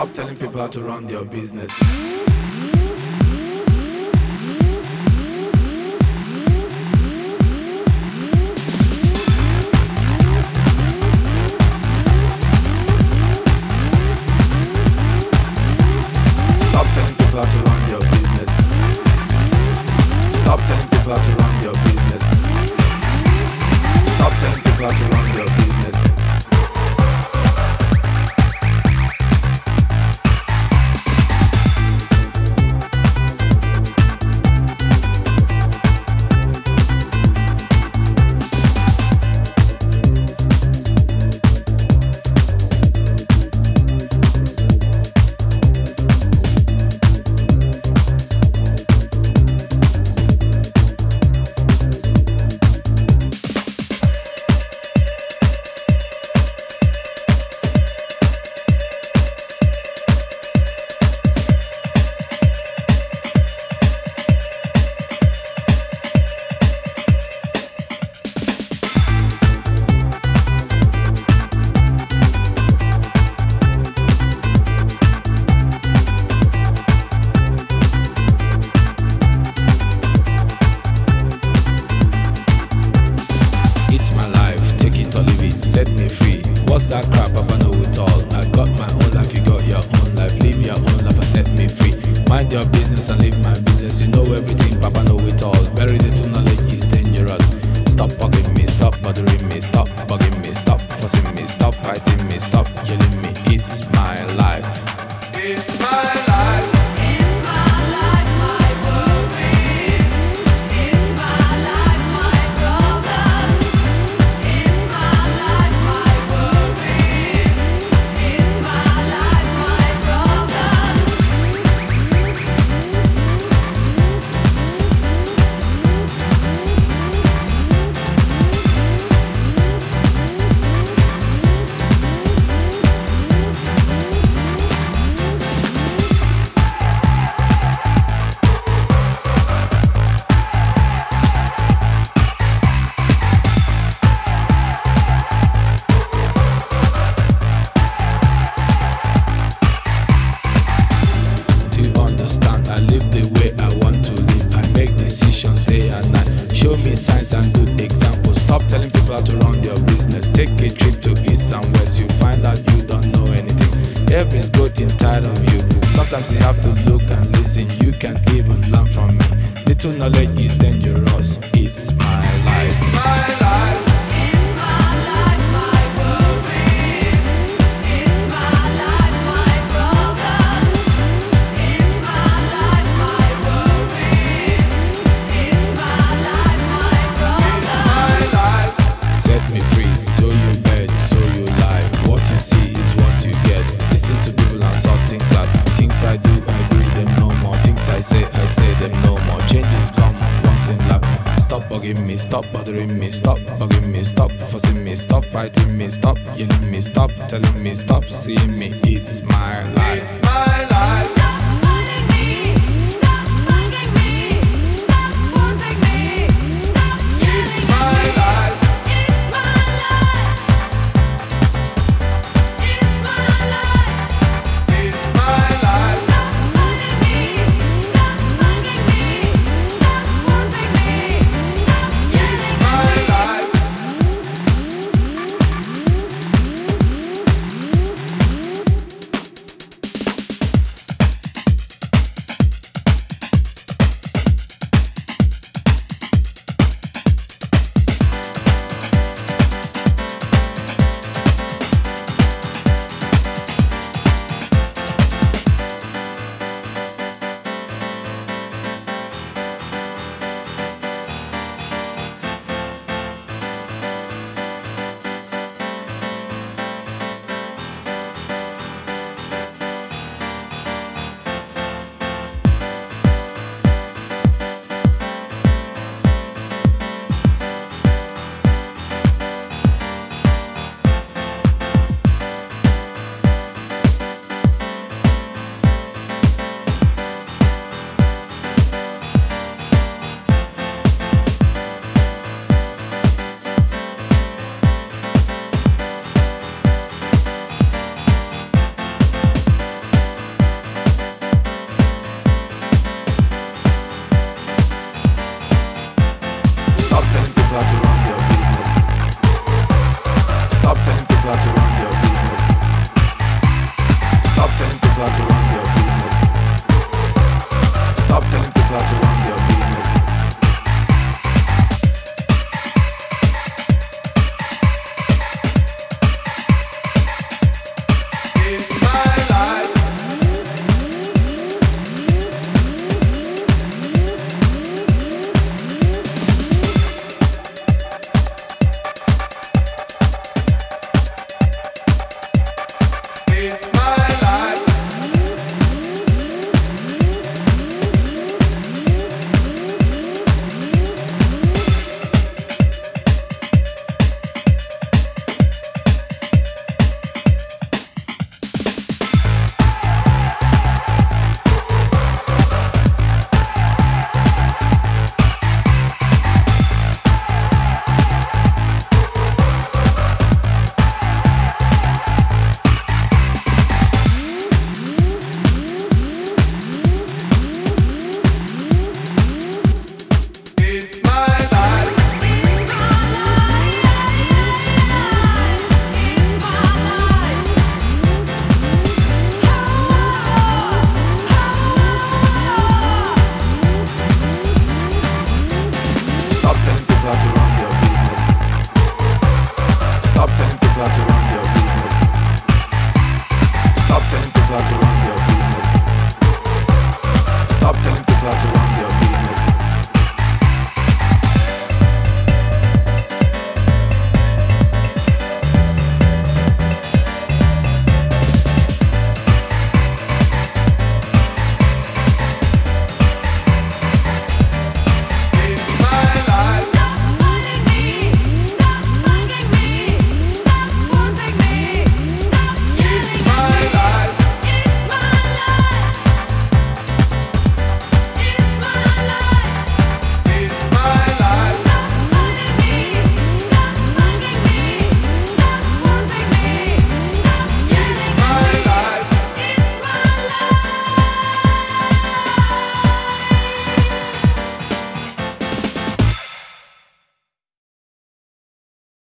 Stop telling people how to run their business. Stop telling people how to run their business. Stop telling people how to run What's that crap? Papa know it all. I got my own life, you got your own life. Live your own life and set me free. Mind your business and live my business. You know everything, Papa know it all. Very little me signs and good examples. Stop telling people how to run their business. Take a trip to east and west. You find out you don't know anything. Every's got inside of you. Sometimes you have to look and listen. You can even learn from me. Little knowledge is dangerous. I say, I say them no more. Changes come once in life. Stop bugging me, stop bothering me, stop bugging me, stop fussing me, stop fighting me, stop yelling me, stop telling me, stop seeing me. It's my life. It's my life. often, people have to